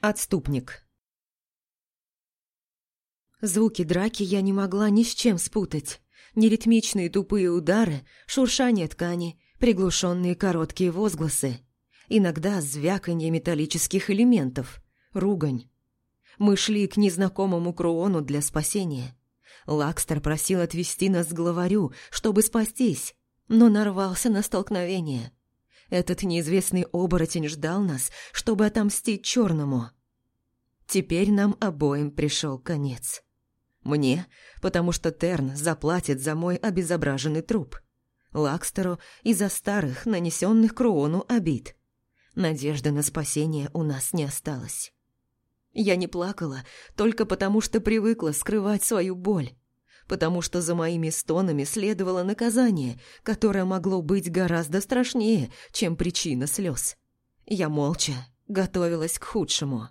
Отступник. Звуки драки я не могла ни с чем спутать. Неритмичные тупые удары, шуршание ткани, приглушенные короткие возгласы. Иногда звяканье металлических элементов, ругань. Мы шли к незнакомому Круону для спасения. Лакстер просил отвезти нас к главарю, чтобы спастись, но нарвался на столкновение. Этот неизвестный оборотень ждал нас, чтобы отомстить черному. Теперь нам обоим пришел конец. Мне, потому что Терн заплатит за мой обезображенный труп. Лакстеру из-за старых, нанесенных Круону обид. Надежды на спасение у нас не осталось. Я не плакала только потому, что привыкла скрывать свою боль, потому что за моими стонами следовало наказание, которое могло быть гораздо страшнее, чем причина слез. Я молча готовилась к худшему.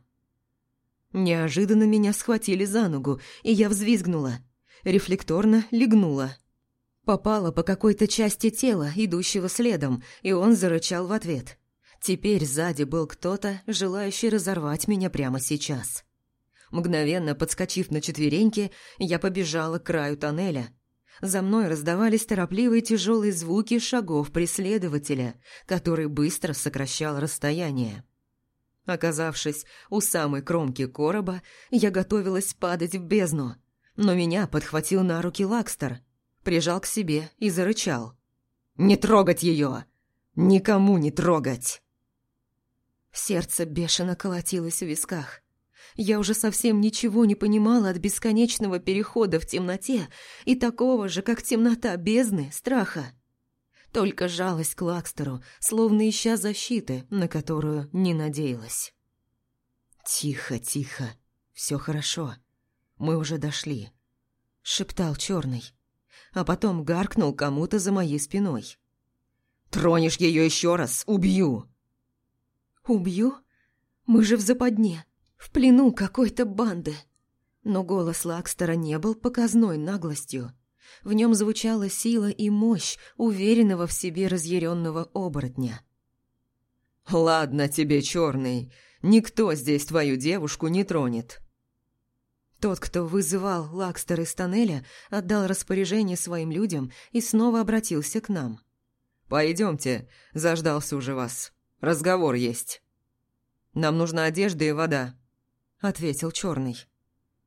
Неожиданно меня схватили за ногу, и я взвизгнула. Рефлекторно легнула. Попала по какой-то части тела, идущего следом, и он зарычал в ответ. Теперь сзади был кто-то, желающий разорвать меня прямо сейчас. Мгновенно подскочив на четвереньки, я побежала к краю тоннеля. За мной раздавались торопливые тяжелые звуки шагов преследователя, который быстро сокращал расстояние. Оказавшись у самой кромки короба, я готовилась падать в бездну, но меня подхватил на руки Лакстер, прижал к себе и зарычал. «Не трогать ее! Никому не трогать!» Сердце бешено колотилось в висках. Я уже совсем ничего не понимала от бесконечного перехода в темноте и такого же, как темнота бездны, страха. Только жалость к Лакстеру, словно ища защиты, на которую не надеялась. «Тихо, тихо, все хорошо. Мы уже дошли», — шептал черный, а потом гаркнул кому-то за моей спиной. «Тронешь ее еще раз, убью!» «Убью? Мы же в западне, в плену какой-то банды». Но голос Лакстера не был показной наглостью. В нем звучала сила и мощь уверенного в себе разъяренного оборотня. «Ладно тебе, черный, никто здесь твою девушку не тронет». Тот, кто вызывал Лакстер из тоннеля, отдал распоряжение своим людям и снова обратился к нам. «Пойдемте, заждался уже вас». Разговор есть». «Нам нужна одежда и вода», — ответил черный.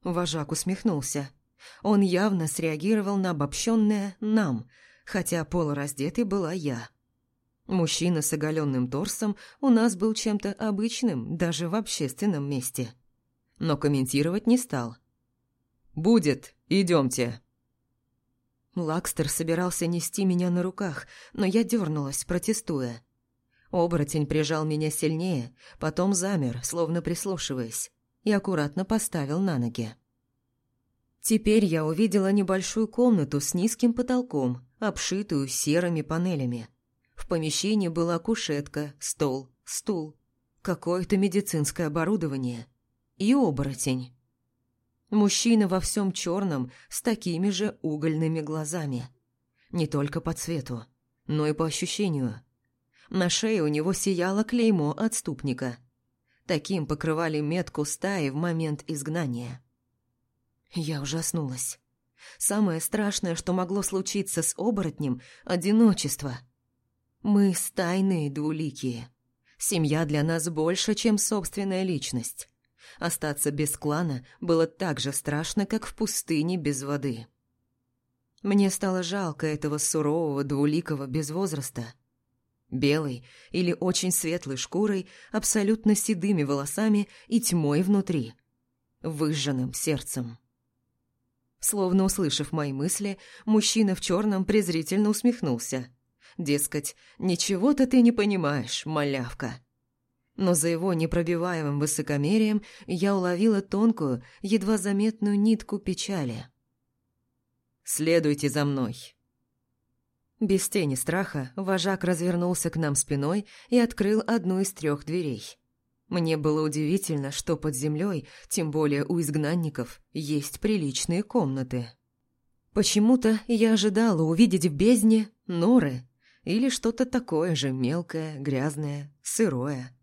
Вожак усмехнулся. Он явно среагировал на обобщенное «нам», хотя полураздетой была я. Мужчина с оголенным торсом у нас был чем-то обычным даже в общественном месте. Но комментировать не стал. «Будет, идемте». Лакстер собирался нести меня на руках, но я дернулась, протестуя. Оборотень прижал меня сильнее, потом замер, словно прислушиваясь, и аккуратно поставил на ноги. Теперь я увидела небольшую комнату с низким потолком, обшитую серыми панелями. В помещении была кушетка, стол, стул, какое-то медицинское оборудование и оборотень. Мужчина во всем черном с такими же угольными глазами. Не только по цвету, но и по ощущению – на шее у него сияло клеймо отступника. Таким покрывали метку стаи в момент изгнания. Я ужаснулась. Самое страшное, что могло случиться с оборотнем – одиночество. Мы стайные двуликие. Семья для нас больше, чем собственная личность. Остаться без клана было так же страшно, как в пустыне без воды. Мне стало жалко этого сурового двуликого без возраста – белой или очень светлой шкурой, абсолютно седыми волосами и тьмой внутри, выжженным сердцем. Словно услышав мои мысли, мужчина в черном презрительно усмехнулся. Дескать, ничего-то ты не понимаешь, малявка. Но за его непробиваемым высокомерием я уловила тонкую, едва заметную нитку печали. «Следуйте за мной», без тени страха вожак развернулся к нам спиной и открыл одну из трех дверей. Мне было удивительно, что под землей, тем более у изгнанников, есть приличные комнаты. Почему-то я ожидала увидеть в бездне норы или что-то такое же мелкое, грязное, сырое.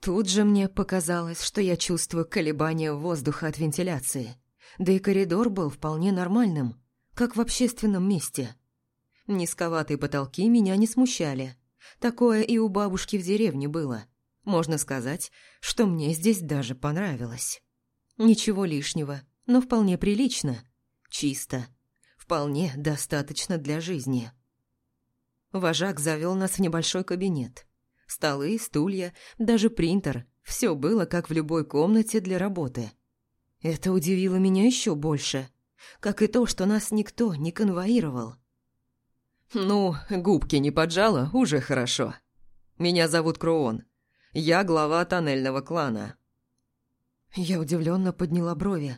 Тут же мне показалось, что я чувствую колебания воздуха от вентиляции. Да и коридор был вполне нормальным, как в общественном месте. Низковатые потолки меня не смущали. Такое и у бабушки в деревне было. Можно сказать, что мне здесь даже понравилось. Ничего лишнего, но вполне прилично. Чисто. Вполне достаточно для жизни. Вожак завел нас в небольшой кабинет. Столы, стулья, даже принтер – все было как в любой комнате для работы. Это удивило меня еще больше, как и то, что нас никто не конвоировал. «Ну, губки не поджала, уже хорошо. Меня зовут Круон. Я глава тоннельного клана». Я удивленно подняла брови,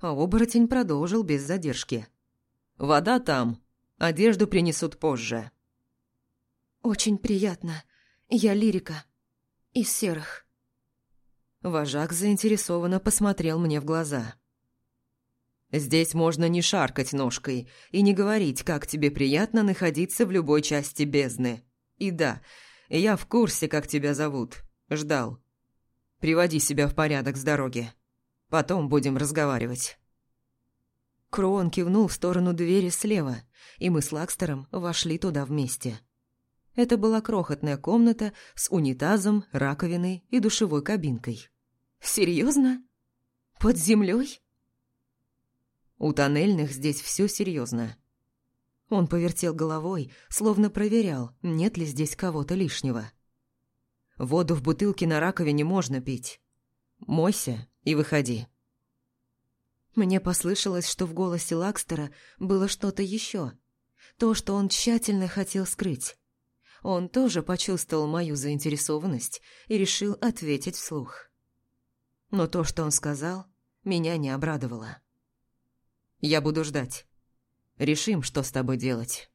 а оборотень продолжил без задержки. «Вода там. Одежду принесут позже». «Очень приятно. Я лирика. Из серых». Вожак заинтересованно посмотрел мне в глаза. «Здесь можно не шаркать ножкой и не говорить, как тебе приятно находиться в любой части бездны. И да, я в курсе, как тебя зовут. Ждал. Приводи себя в порядок с дороги. Потом будем разговаривать». Крон кивнул в сторону двери слева, и мы с Лакстером вошли туда вместе. Это была крохотная комната с унитазом, раковиной и душевой кабинкой. Серьезно? Под землей? У тоннельных здесь все серьезно. Он повертел головой, словно проверял, нет ли здесь кого-то лишнего. Воду в бутылке на раковине можно пить. Мойся и выходи. Мне послышалось, что в голосе Лакстера было что-то еще. То, что он тщательно хотел скрыть. Он тоже почувствовал мою заинтересованность и решил ответить вслух. Но то, что он сказал, меня не обрадовало. «Я буду ждать. Решим, что с тобой делать».